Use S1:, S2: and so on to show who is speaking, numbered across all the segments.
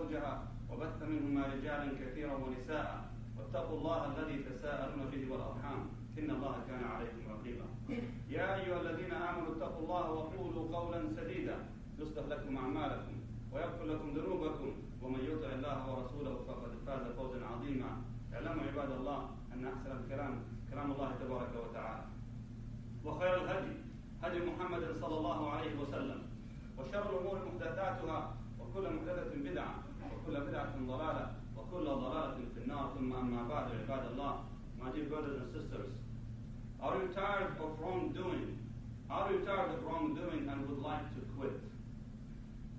S1: زوجها وبث منهما رجالا كثيرا ونساء. واتقوا الله الذي تساءلون به والأرحام. إن الله كان عليكم رقيبا. يا أيها الذين آمنوا اتقوا الله وقولوا قولا سديدا. يصلح لكم أعمالكم ويغفر لكم ذنوبكم. ومن يطع الله ورسوله فقد فاز فوزا عظيما. اعلموا عباد الله أن أحسن الكلام كلام الله تبارك وتعالى. وخير الهدي هدي محمد صلى الله عليه وسلم. وشر الأمور محدثاتها وكل محدثة بدعة. وكل بدعة ضلالة وكل ضلالة في النار ثم أما بعد عباد الله my dear brothers and sisters are you tired of wrongdoing are you tired of wrongdoing and would like to quit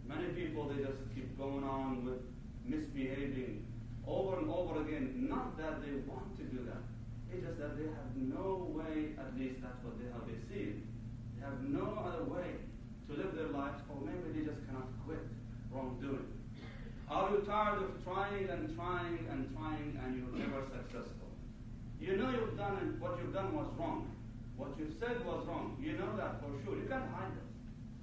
S1: many people they just keep going on with misbehaving over and over again not that they want to do that it's just that they have no way at least that's what they have received they have no other way to live their lives or maybe they just cannot quit wrongdoing are you tired of trying and trying and trying and you're never successful? You know you've done it, what you've done was wrong. What you've said was wrong. You know that for sure. You can't hide it.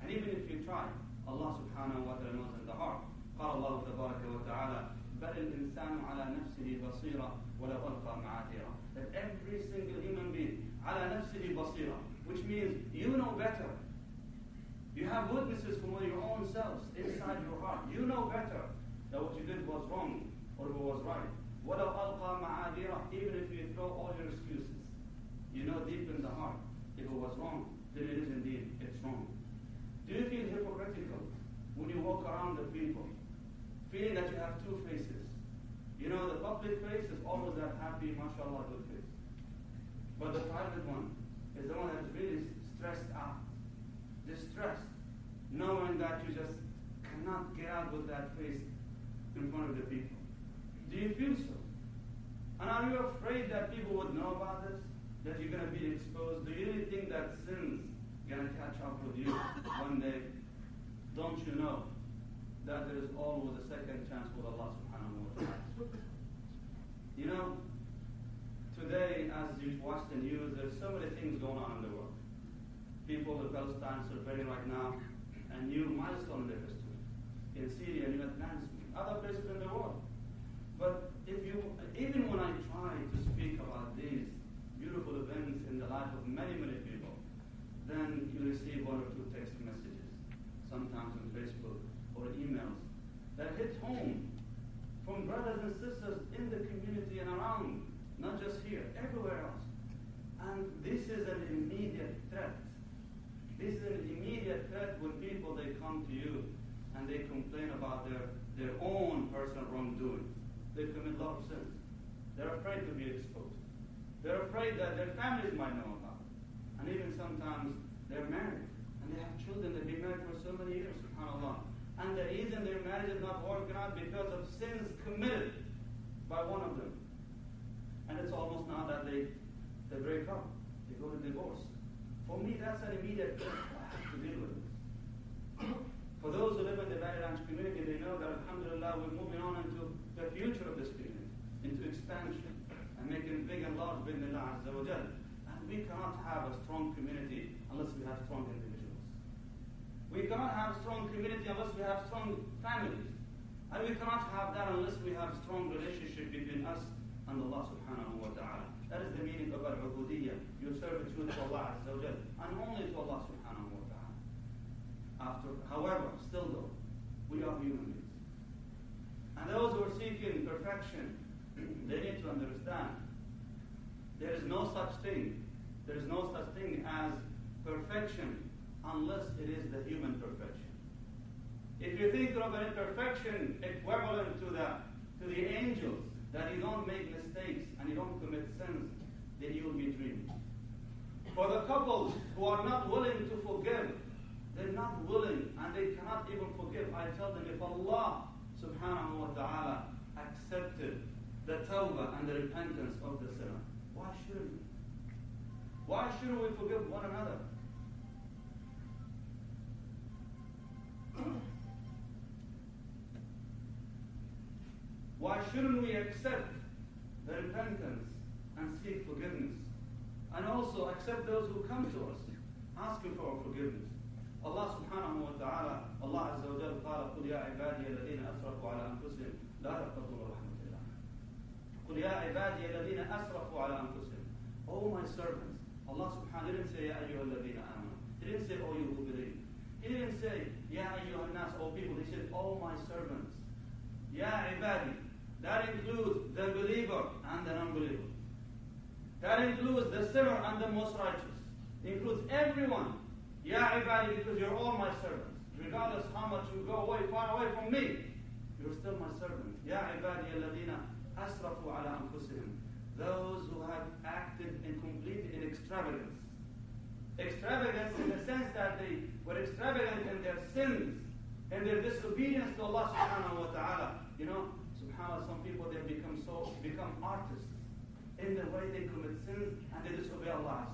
S1: And even if you try, Allah subhanahu wa ta'ala knows in the heart. قال الله تبارك وتعالى بل الإنسان على نفسه بصيرة ولو ألقى معاذيرة That every single human being على نفسه بصيرة which means you know better. You have witnesses from your own selves inside your heart. You know better that what you did was wrong or it was right. وَلَوْ أَلْقَى مَعَاذِيرَهُ Even if you throw all your excuses, you know deep in the heart, if it was wrong, then it is indeed, it's wrong. Do you feel hypocritical when you walk around the people, feeling that you have two faces? You know, the public face is always that happy, mashallah, good face. But the private one is the one that's really stressed out, distressed, knowing that you just cannot get out with that face in front of the people. Do you feel so? And are you afraid that people would know about this? That you're going to be exposed? Do you really think that sin's going to catch up with you one day? Don't you know that there is always a second chance with Allah subhanahu wa ta'ala? You know, today as you watch the news, there's so many things going on in the world. People in Palestine celebrating right now a new milestone in their history. In Syria, new advancement other places in the world. But if you, even when I try to speak about these beautiful events in the life of many, many people, then you receive one or two text messages, sometimes on Facebook or emails, that hit home from brothers and sisters in the community and around, not just here, everywhere else. And this is an immediate threat. This is an immediate threat when people they come to you and they complain about their their own personal wrongdoing. They commit a lot of sins. They're afraid to be exposed. They're afraid that their families might know about it. And even sometimes they're married and they have children. They've been married for so many years, subhanAllah. And the reason their marriage is not working out because of sins committed by one of them. And it's almost now that they, they break up. They go to divorce. For me, that's an immediate thing. I have to deal with it. For those who live in the Ranch community, they know that Alhamdulillah we're moving on into the future of this community, into expansion and making big and large with Allah Azza wa Jal. And we cannot have a strong community unless we have strong individuals. We cannot have a strong community unless we have strong families. And we cannot have that unless we have strong relationship between us and Allah subhanahu wa ta'ala. That is the meaning of al-ubudiyya. You serve the to Allah Azza wa and only to Allah subhanahu wa ta'ala. After, however, still though, we are human beings. And those who are seeking perfection, they need to understand there is no such thing. There is no such thing as perfection unless it is the human perfection. If you think of an imperfection equivalent to the to the angels that you don't make mistakes and you don't commit sins, then you will be dreaming. For the couples who are not willing to forgive, they're not willing and they cannot even forgive. I tell them if Allah subhanahu wa ta'ala accepted the tawbah and the repentance of the sinner, why shouldn't we? Why shouldn't we forgive one another? Why shouldn't we accept the repentance and seek forgiveness? And also accept those who come to us, asking for forgiveness. Wa ta'ala, Allah Azza wa Jal قال قل يا عبادي الذين أسرفوا على أنفسهم لا تقنطوا من رحمة الله. قل يا عبادي الذين أسرفوا على أنفسهم. Oh my servants. Allah subhanahu didn't say يا أيها الذين آمنوا. He didn't say oh you who believe. He didn't say يا أيها الناس, oh people. He said oh my servants. يا عبادي. That includes the believer and the non-believer. That includes the sinner and the most righteous. Includes everyone. Ya ibadi, because you're all my servants. Regardless how much you go away, far away from me, you're still my servant. Ya ibadi alladina asrafu ala anfusihim. Those who have acted in complete in extravagance. Extravagance in the sense that they were extravagant in their sins and their disobedience to Allah subhanahu wa ta'ala. You know, subhanAllah, some people they become so become artists in the way they commit sins and they disobey Allah.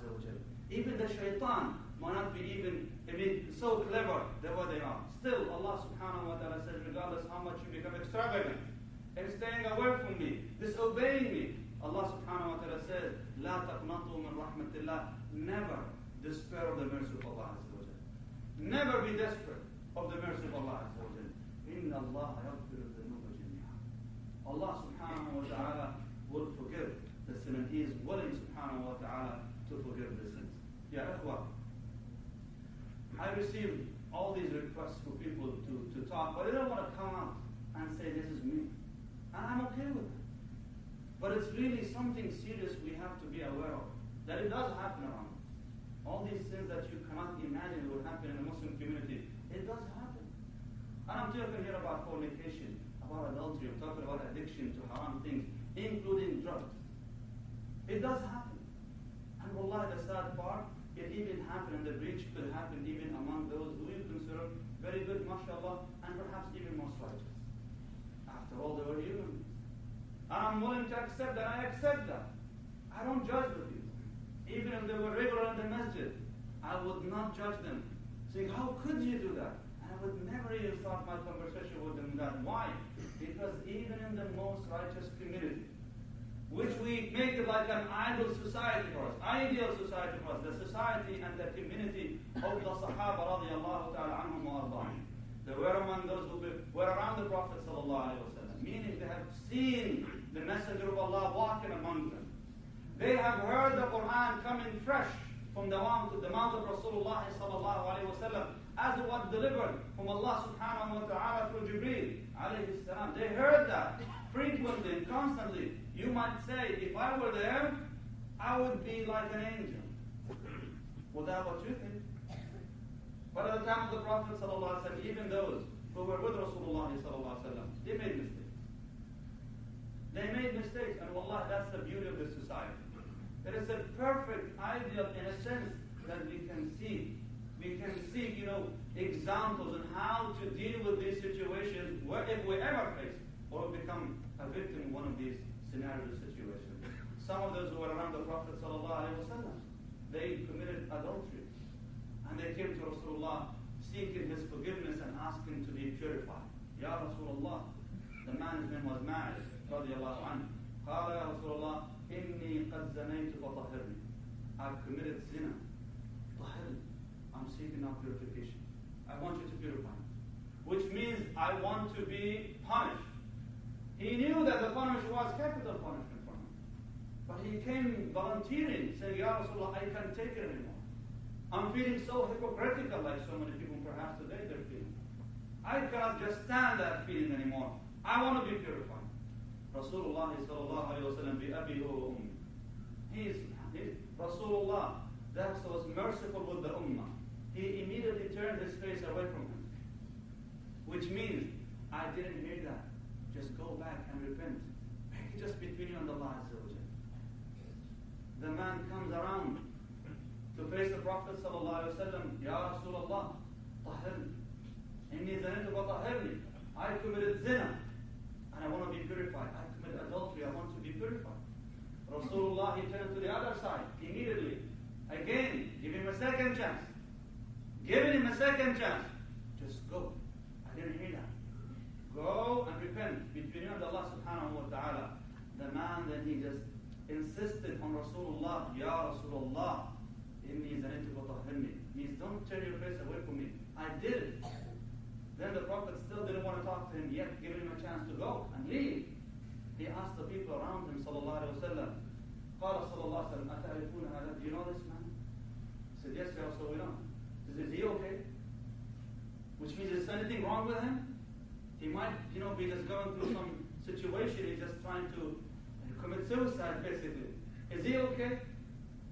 S1: Even the shaitan might not be even, I mean, so clever the way they are. Still, Allah subhanahu wa ta'ala says, regardless how much you become extravagant and staying away from me, disobeying me, Allah subhanahu wa ta'ala says, لا تقنطوا من رحمة الله. Never despair of the mercy of Allah Azza wa Jal. Never be desperate of the mercy of Allah Azza wa Jal. إن الله يغفر الذنوب جميعا. Allah subhanahu wa ta'ala will forgive the sin and He is willing subhanahu wa ta'ala to forgive the sins. Ya ikhwa, I received all these requests for people to, to talk, but they don't want to come out and say, This is me. And I'm okay with that. But it's really something serious we have to be aware of. That it does happen around us. All these things that you cannot imagine would happen in the Muslim community, it does happen. And I'm talking here about fornication, about adultery, I'm talking about addiction to haram things, including drugs. It does happen. And Allah, the sad part, it even happened, and the breach could happen even among those who you consider very good, mashallah, and perhaps even most righteous. After all, they were human. And I'm willing to accept that. I accept that. I don't judge the people. Even if they were regular in the masjid, I would not judge them. Saying, how could you do that? I would never even start my conversation with them that. Why? Because even in the most righteous community, which we make it like an ideal society for us, ideal society for us, the society and the community of the Sahaba radiallahu ta'ala anhum. They were among those who were around the Prophet sallallahu meaning they have seen the Messenger of Allah walking among them. They have heard the Quran coming fresh from the mouth, the mouth of Rasulullah sallallahu alayhi wa sallam as it was delivered from Allah subhanahu wa ta'ala through Jibreel alayhi salam. They heard that frequently and constantly. You might say, if I were there, I would be like an angel. Well, that's what you think. But at the time of the Prophet ﷺ, even those who were with Rasulullah ﷺ, they made mistakes. They made mistakes, and wallah, that's the beauty of this society. It is a perfect ideal in a sense that we can see. We can see, you know, examples on how to deal with these situations where if we ever face or become a victim of one of these scenarios situations. Some of those who were around the Prophet ﷺ, they committed adultery. And they came to Rasulullah seeking his forgiveness and asking to be purified. Ya Rasulullah, the man's name was Ma'is, radiallahu anhu. قال يا رسول الله إني قد زنيت فطهرني. I've committed zina. طهرني. I'm seeking now purification. I want you to purify me. Which means I want to be punished. He knew that the punishment was capital punishment for him. But he came volunteering, saying, Ya Rasulullah, I can't take it anymore. I'm feeling so hypocritical like so many people perhaps today they're feeling. I cannot just stand that feeling anymore. I want to be purified. Rasulullah sallallahu alayhi wa sallam bi abi wa ummi. Rasulullah, that was merciful with the ummah. He immediately turned his face away from him. Which means, I didn't hear that just go back and repent. Maybe just between you and Allah Azza The man comes around to face the Prophet sallallahu wasallam. Ya Rasulullah, zina Inni zanitu tahirni. I committed zina and I want to be purified. I committed adultery. I want to be purified. Rasulullah, he turned to the other side immediately. Again, give him a second chance. Give him a second chance. Just go. I didn't hear that. Go and repent between you and Allah subhanahu wa ta'ala. The man then he just insisted on Rasulullah, Ya Rasulullah, inni zanaytu fatahhirni. Means don't turn your face away from me. I did it. Then the Prophet still didn't want to talk to him, yet giving him a chance to go and leave. He asked the people around him, sallallahu alayhi wa sallam, قال صلى الله عليه وسلم أتعرفون هذا? Do you know this man? He said, yes, Ya Rasul, we know. He said, is he okay? Which means is anything wrong with him? He might, you know, be just going through some situation, he's just trying to commit suicide, basically. Is he okay?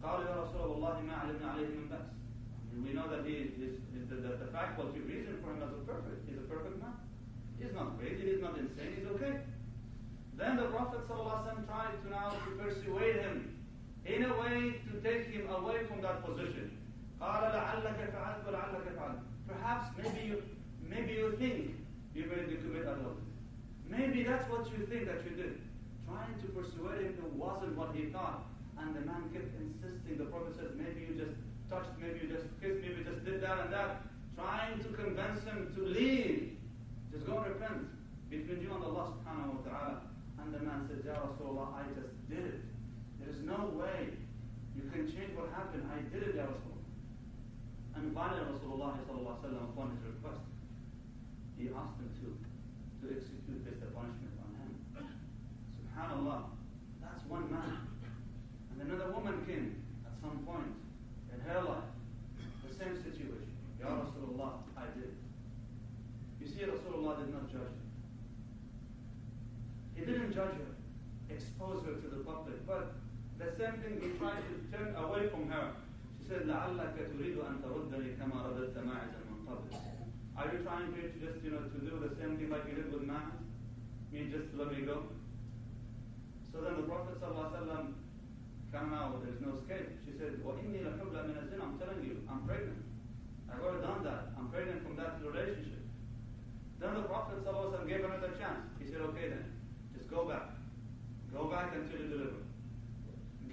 S1: قال يا رسول الله ما علمنا عليه من بأس. We know that he is, is the, the, the faculty reason for him as a perfect. He's a perfect man. He's not crazy, he's not insane, he's okay. Then the Prophet ﷺ tried to now to persuade him in a way to take him away from that position. قال لعلك فعلت ولعلك فعلت. Perhaps maybe you maybe you think you made to commit adultery. Maybe that's what you think that you did. Trying to persuade him it wasn't what he thought. And the man kept insisting. The Prophet says, maybe you just touched, maybe you just kissed, maybe you just did that and that. Trying to convince him to leave. Just go and repent between you and Allah subhanahu wa ta'ala. And the man said, Ya Rasulullah, I just did it. There is no way you can change what happened. I did it, Ya Rasulullah. And finally, Rasulullah sallallahu upon his request, he asked him to, to execute this punishment on him. Subhanallah, that's one man. And another woman came at some point in her life, the same situation. Ya Rasulullah, I did. You see, Rasulullah did not judge her. He didn't judge her, expose her to the public, but the same thing he tried to turn away from her. She said, لَعَلَّكَ تُرِيدُ أَن تَرُدَّنِي كَمَا رَدَدْتَ مَاعِزًا مِنْ قَبْلِ Are you trying to just, you know, to do the same thing like you did with Ma'az? Me just to let me go? So then the Prophet ﷺ came out, there's no escape. She said, وَإِنِّي لَحُبْلَ مِنَ الزِّنَا I'm telling you, I'm pregnant. I've already done that. I'm pregnant from that relationship. Then the Prophet ﷺ gave her another chance. He said, okay then, just go back. Go back until you deliver.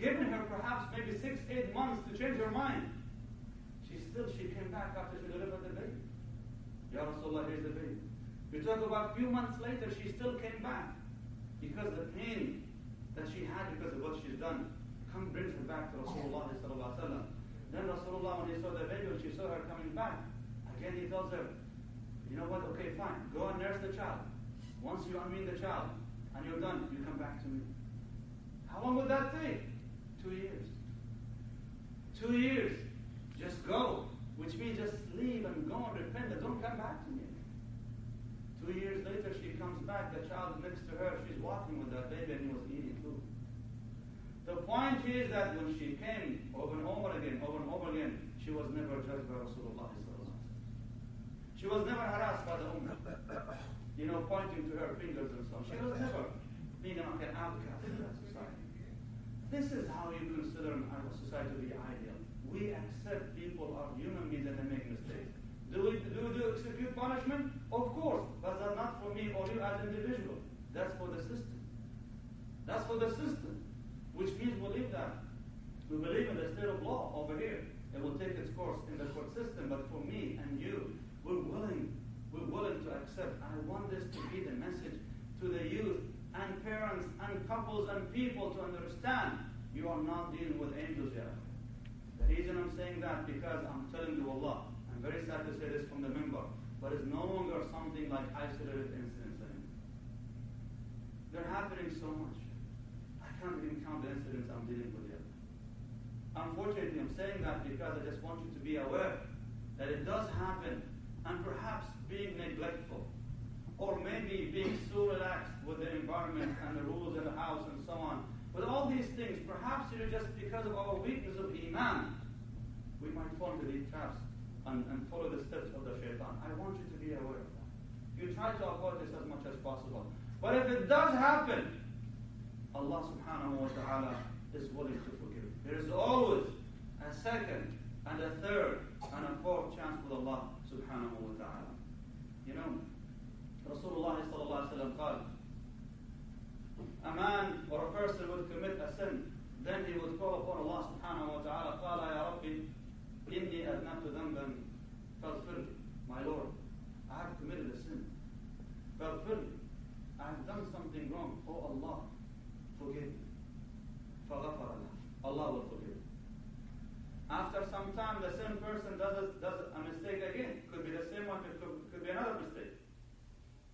S1: Given her perhaps maybe six, eight months to change her mind. She still, she came back after she delivered the baby. Ya Rasulullah, here's the baby. We talk about a few months later, she still came back. Because the pain that she had because of what she's done come brings her back to Rasulullah Then Rasulullah, when he saw the when she saw her coming back, again he tells her, you know what, okay, fine, go and nurse the child. Once you unwean the child and you're done, you come back to me. How long would that take? Two years. Two years. Just go. Which means just leave and go and repent and don't come back to me. Two years later, she comes back, the child next to her, she's walking with that baby and he was eating food. The point is that when she came over and over again, over and over again, she was never judged by Rasulullah. She was never harassed by the Ummah. You know, pointing to her fingers and so on. She was never being an outcast in that society. This is how you consider our society to be ideal. We accept people are human beings and they make mistakes. Do we do, we do execute punishment? Of course, but that's not for me or you as individual. That's for the system. That's for the system. Which means we believe that. We believe in the state of law over here. It will take its course in the court system, but for me and you, we're willing, we're willing to accept. I want this to be the message to the youth and parents and couples and people to understand you are not dealing with angels yet. The reason I'm saying that because I'm telling you Allah. I'm very sad to say this from the minbar, but it's no longer something like isolated incidents anymore. They're happening so much. I can't even count the incidents I'm dealing with yet. Unfortunately, I'm saying that because I just want you to be aware that it does happen and perhaps being neglectful, or maybe being so relaxed with the environment and the rules in the house and so on. But all these things, perhaps you know, just because of our weakness of Iman, we might fall into these traps and, and follow the steps of the shaitan. I want you to be aware of that. You try to avoid this as much as possible. But if it does happen, Allah subhanahu wa ta'ala is willing to forgive. There is always a second and a third and a fourth chance with Allah subhanahu wa ta'ala. You know, Rasulullah sallallahu alayhi wa sallam a man or a person would commit a sin, then he would call upon Allah subhanahu wa ta'ala, قال يا ربي إني أذنبت ذنبا فاغفر My Lord, I have committed a sin. فاغفر I have done something wrong. Oh Allah, forgive me. فغفر له. Allah will forgive. After some time, the same person does a, does a mistake again. Could be the same one, it could, could be another mistake.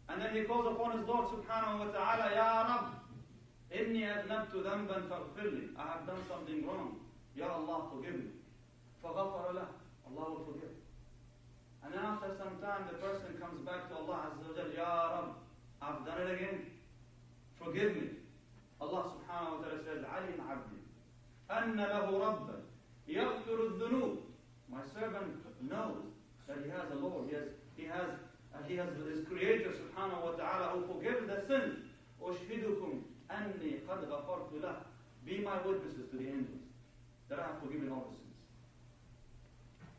S1: And then he calls upon his Lord subhanahu wa ta'ala, Ya Rabb, inni adnabtu dhanban faghfirli. I have done something wrong. Ya Allah, forgive me. فغفر له. Allah will forgive. And then after some time, the person comes back to Allah Azza wa Jal, Ya Rabb, I've done it again. Forgive me. Allah subhanahu wa ta'ala says, علم عبدي أن له ربا يغفر الذنوب. My servant knows that he has a Lord. He has, he has, uh, he has his Creator subhanahu wa ta'ala who forgives the sins. أشهدكم أني قد غفرت له. Be my witnesses to the angels that I have forgiven all the sins.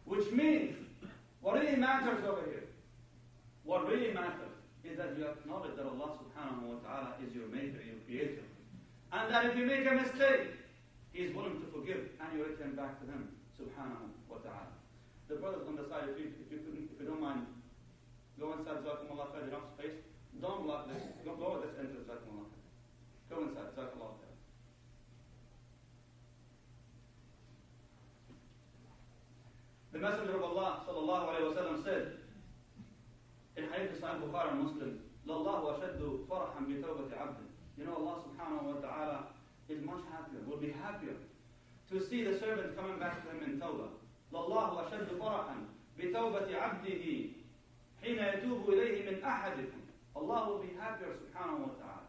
S1: Which means, what really matters over here, what really matters is that you acknowledge that Allah subhanahu wa ta'ala is your maker, your creator. And that if you make a mistake, He is willing to forgive and you return back to Him, subhanahu wa ta'ala. The brothers on the side, if you, if you, if you don't mind, go inside, Zakumullah khair, enough space. Don't block this, don't blow this into Messenger of Allah sallallahu alayhi wa sallam said, in Hadith Sahih Bukhari and Muslim, لَاللَّهُ أَشَدُّ فَرَحًا بِتَوْبَةِ عَبْدٍ You know, Allah subhanahu wa ta'ala is much happier, will be happier to see the servant coming back to him in tawbah. لَاللَّهُ أَشَدُّ فَرَحًا بِتَوْبَةِ عَبْدِهِ حين يتوب إليه من أحدكم Allah will be happier subhanahu wa ta'ala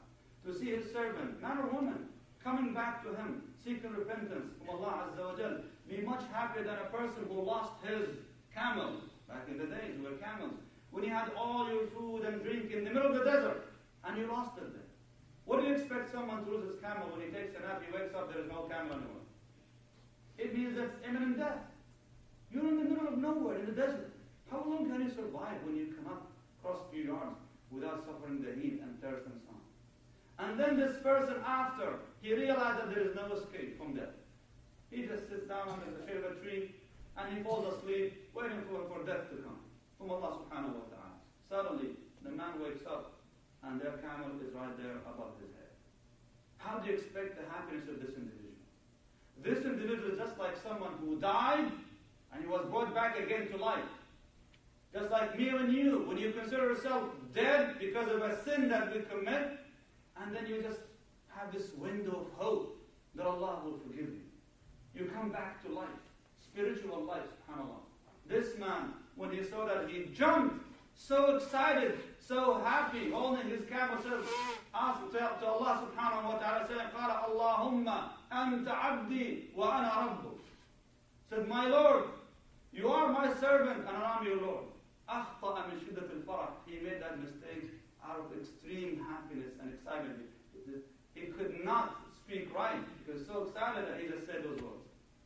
S1: to see his servant, man or woman, coming back to him, seeking repentance from Allah Azza wa Jal. be much happier than a person who lost his camel. Back in the days, we were camels. When you had all your food and drink in the middle of the desert, and you lost it there. What do you expect someone to lose his camel when he takes a nap, he wakes up, there is no camel anymore? It means that's imminent death. You're in the middle of nowhere in the desert. How long can you survive when you cannot cross a few yards without suffering the heat and thirst and sun? And then this person, after he realized that there is no escape from death, he just sits down under the a tree and he falls asleep, waiting for, for death to come from Allah subhanahu wa ta'ala. Suddenly, the man wakes up and their camel is right there above his head. How do you expect the happiness of this individual? This individual is just like someone who died and he was brought back again to life. Just like me and you, when you consider yourself dead because of a sin that we commit, and then you just have this window of hope that Allah will forgive you. You come back to life, spiritual life, subhanAllah. This man, when he saw that, he jumped, so excited, so happy, holding his camel, said, asked to, to Allah subhanahu wa ta'ala, saying, قال اللهم أنت عبدي وأنا ربك. Said, my Lord, you are my servant and I am your Lord. أخطأ من شدة الفرح. He made that mistake out of extreme happiness and excitement. He could not speak right. He was so excited that he just said those words.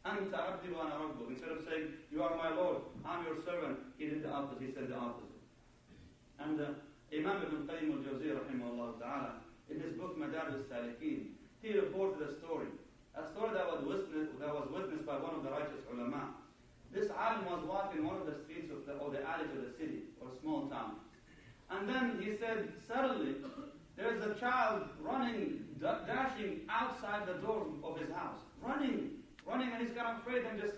S1: Anta abdi wa ana rabbu. Instead of saying, you are my Lord, I'm your servant, he did the opposite, he said the opposite. And uh, Imam ibn Qayyim al-Jawzi, rahimahullah ta'ala, in his book Madarij al-Salikin, he reported a story. A story that was, witnessed, that was witnessed by one of the righteous ulama. This alim was walking one of the streets of the, or the alleys of the city, or small town. And then he said, suddenly, there's a child running, dashing outside the door of his house. He's kind of afraid and just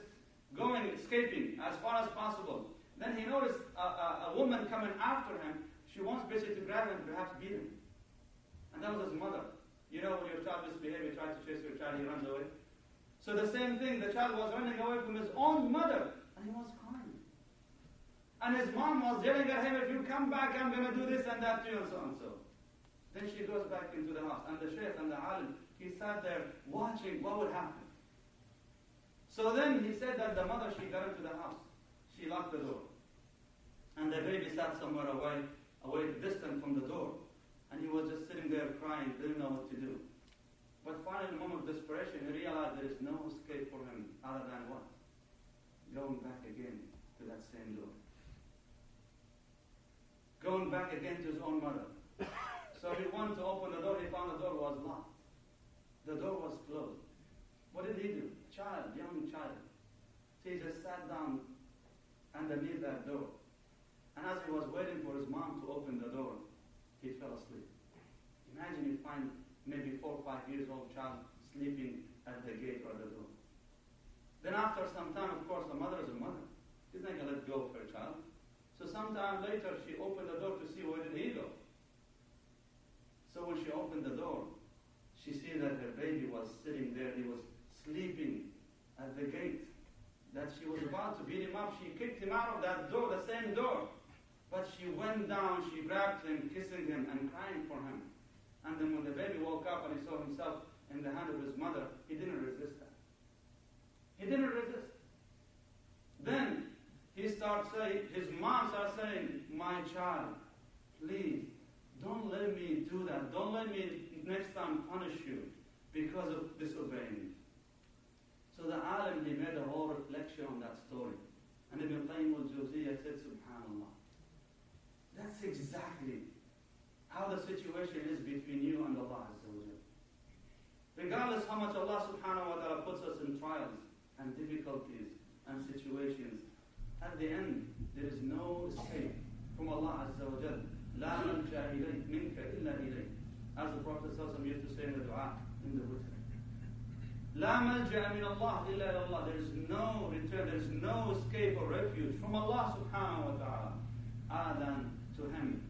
S1: going, escaping as far as possible. Then he noticed a, a, a woman coming after him. She wants basically to grab him and perhaps beat him. And that was his mother. You know, when your child misbehaves, you try to chase your child, he runs away. So the same thing, the child was running away from his own mother, and he was crying. And his mom was yelling at him, if you come back, I'm going to do this and that to you, and so and so. Then she goes back into the house, and the sheikh and the alim, he sat there watching what would happen. So then he said that the mother, she got into the house. She locked the door. And the baby sat somewhere away, away distant from the door. And he was just sitting there crying, didn't know what to do. But finally, in a moment of desperation, he realized there is no escape for him other than what? Going back again to that same door. Going back again to his own mother. So he wanted to open the door, he found the door was locked. The door was closed. What did he do? Child, young child. He just sat down underneath that door. And as he was waiting for his mom to open the door, he fell asleep. Imagine you find maybe four or five years old child sleeping at the gate or the door. Then after some time, of course, a mother is a mother. She's not going to let go of her child. So sometime later, she opened the door to see where did he go. So when she opened the door, she see that her baby was sitting there. He was sleeping at the gate. That she was about to beat him up. She kicked him out of that door, the same door. But she went down, she grabbed him, kissing him and crying for him. And then when the baby woke up and he saw himself in the hand of his mother, he didn't resist that. He didn't resist. Then he starts saying, his mom starts saying, My child, please, don't let me do that. Don't let me next time punish you because of disobeying. So the alim, he made a whole reflection on that story. And Ibn Qayyim al-Jawziyah said, Subhanallah. That's exactly how the situation is between you and Allah Azza wa Regardless how much Allah subhanahu wa ta'ala puts us in trials and difficulties and situations, at the end, there is no escape from Allah Azza wa Jal. لا ملجأ إليك منك إلا إليك. As the Prophet used to say in the dua in the witr. لا ملجأ من الله إلا إلى الله. There is no return, there is no escape or refuge from Allah subhanahu wa ta'ala other than to Him and through Him.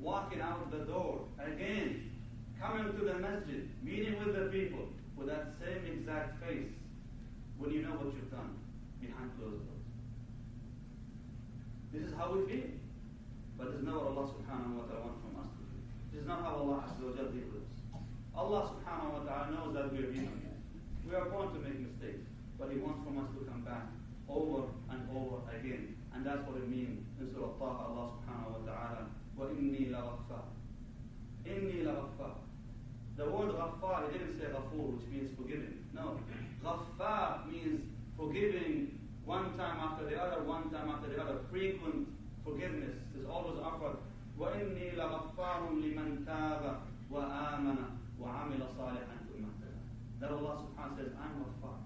S1: Walking out the door again, coming to the masjid, meeting with the people with that same exact face when you know what you've done behind closed doors. This is how we feel. But this is not what Allah subhanahu wa ta'ala wants from us to feel. This is not how Allah has to deal with us. Allah subhanahu wa ta'ala knows that we are human. We are born to make mistakes. But He wants from us to come back over and over again. And that's what it means in Surah Taha, Allah subhanahu wa ta'ala, وَإِنِّي لَغَفَّارٌ إِنِّي لَغَفَّارٌ The word ghaffar, he didn't say ghafur, which means forgiving. No. Ghaffar means forgiving one time after the other, one time after the other. Frequent forgiveness is always offered. وَإِنِّي لَغَفَّارٌ لِمَنْ تَابَ وَآمَنَ وَعَمِلَ صَالِحًا ثُمَّ That Allah subhanahu says, I'm ghaffar.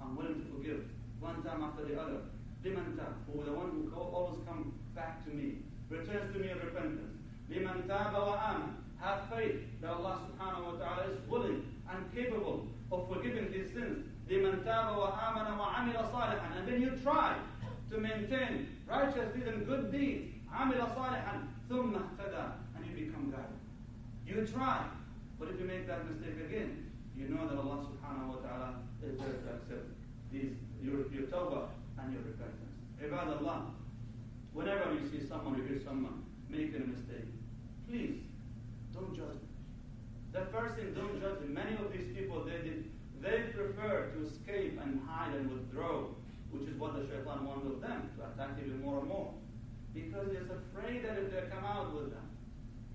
S1: I'm willing to forgive one time after the other. لِمَنْ تَابَ Who the one who always comes back to me, returns to me in repentance. لِمَنْ تَابَ وَآمَنَ Have faith that Allah subhanahu wa ta'ala is willing and capable of forgiving his sins. لِمَنْ تَابَ وَآمَنَ وَعَمِلَ صَالِحًا And then you try to maintain righteous deeds and good deeds. عَمِلَ صَالِحًا ثُمَّ اهْتَدَى And you become guided. You try. But if you make that mistake again, you know that Allah subhanahu wa ta'ala is there to accept these, your, your tawbah and your repentance. Ibad Allah, whenever you see someone or hear someone making a mistake, please don't judge them. The first thing, don't judge them. Many of these people, they did, they prefer to escape and hide and withdraw, which is what the shaitan wants of them, to attack even more and more. Because he's afraid that if they come out with them,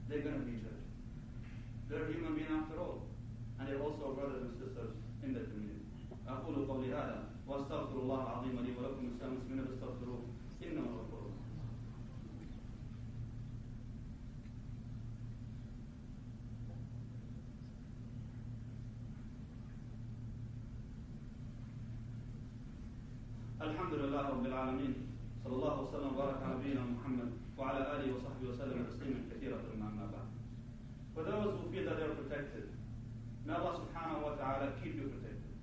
S1: they're going to be judged. They're human beings after all. And they're also brothers and sisters in the community. أقول قولي هذا وأستغفر الله العظيم لي ولكم السلام مسلمين فاستغفروه إنه هو الحمد لله رب العالمين صلى الله وسلم وبارك على نبينا محمد وعلى اله وصحبه وسلم تسليما كثيرا ثم اما بعد. For those who feel that they're protected, may Allah subhanahu wa ta'ala keep you protected.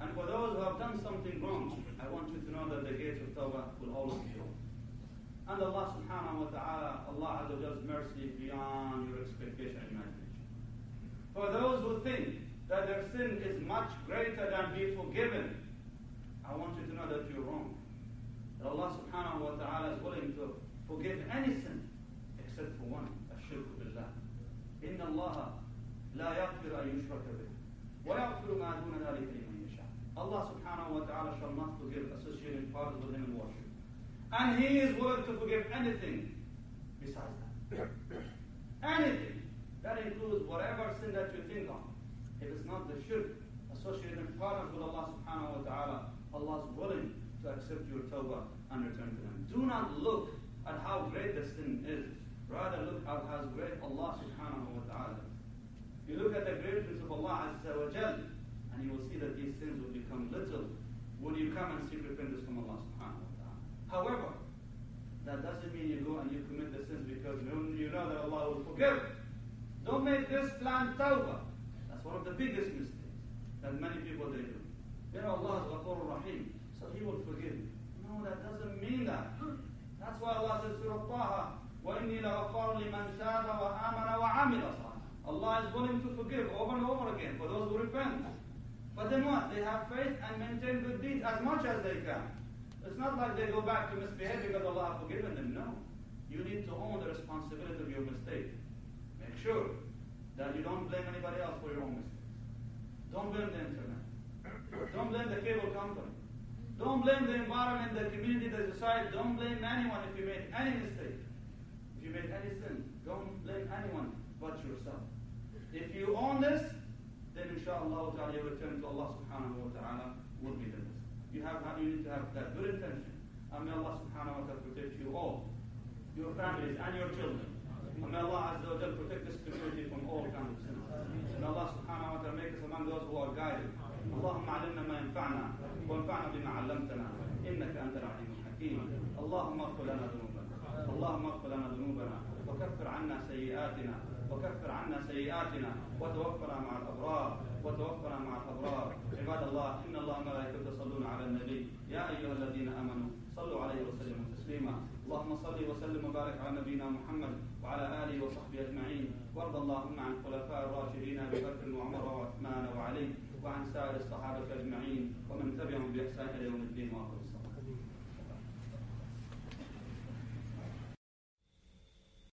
S1: And for those who have done something wrong, I want you to know that the gates of Tawbah will always be open. And Allah subhanahu wa ta'ala, Allah Azza wa mercy beyond your expectation and imagination. For those who think that their sin is much greater than be forgiven, And he is willing to forgive anything besides that. anything. That includes whatever sin that you think of. If it's not the shirk associating partners with Allah subhanahu wa ta'ala, Allah is willing to accept your tawbah and return to Him. Do not look at how great the sin is. Rather look at how great Allah subhanahu wa ta'ala is. You look at the greatness of Allah Azza wa Jal, and you will see that these sins will become little when you come and seek repentance from Allah subhanahu wa ta'ala. However, that doesn't mean you go and you commit the sins because you know that Allah will forgive. Don't make this plan tawbah. That's one of the biggest mistakes that many people they do. You know, Allah is Ghafur Rahim, so He will forgive you. No, that doesn't mean that. That's why Allah says, Surah Taha, وَإِنِّي لَغَفَّارٌ لِمَنْ تَابَ وَآمَنَ وَعَمِلَ صَالِحًا Allah is willing to forgive over and over again for those who repent. But then what? They have faith and maintain good deeds as much as they can. It's not like they go back to misbehave because Allah has forgiven them. No. You need to own the responsibility of your mistake. Make sure that you don't blame anybody else for your own mistakes. Don't blame the internet. Don't blame the cable company. Don't blame the environment, the community, the society. Don't blame anyone if you made any mistake. If you made any sin, don't blame anyone but yourself. If you own this, then inshallah ta'ala your return to Allah subhanahu wa ta'ala will be the best. You have you need to have that good intention. And may Allah subhanahu wa ta'ala protect you all, your families and your children. And may Allah Azza wa protect this community from all kinds of sins. And Allah subhanahu wa ta'ala make us among those who are guided. اللهم علمنا ما ينفعنا وانفعنا بما علمتنا انك انت العليم الحكيم اللهم اغفر لنا ذنوبنا اللهم اغفر لنا ذنوبنا وكفر عنا سيئاتنا وكفر عنا سيئاتنا وتوفنا مع الابرار وتوفنا مع الأبرار. عباد الله إن الله وملائكته يصلون على النبي. يا أيها الذين آمنوا صلوا عليه وسلموا تسليما. اللهم صل وسلم وبارك على نبينا محمد وعلى آله وصحبه أجمعين. وارض اللهم عن الخلفاء الراشدين أبي بكر وعمر وعثمان وعلي وعن سائر الصحابة أجمعين. ومن تبعهم بإحسان إلى يوم الدين. السلام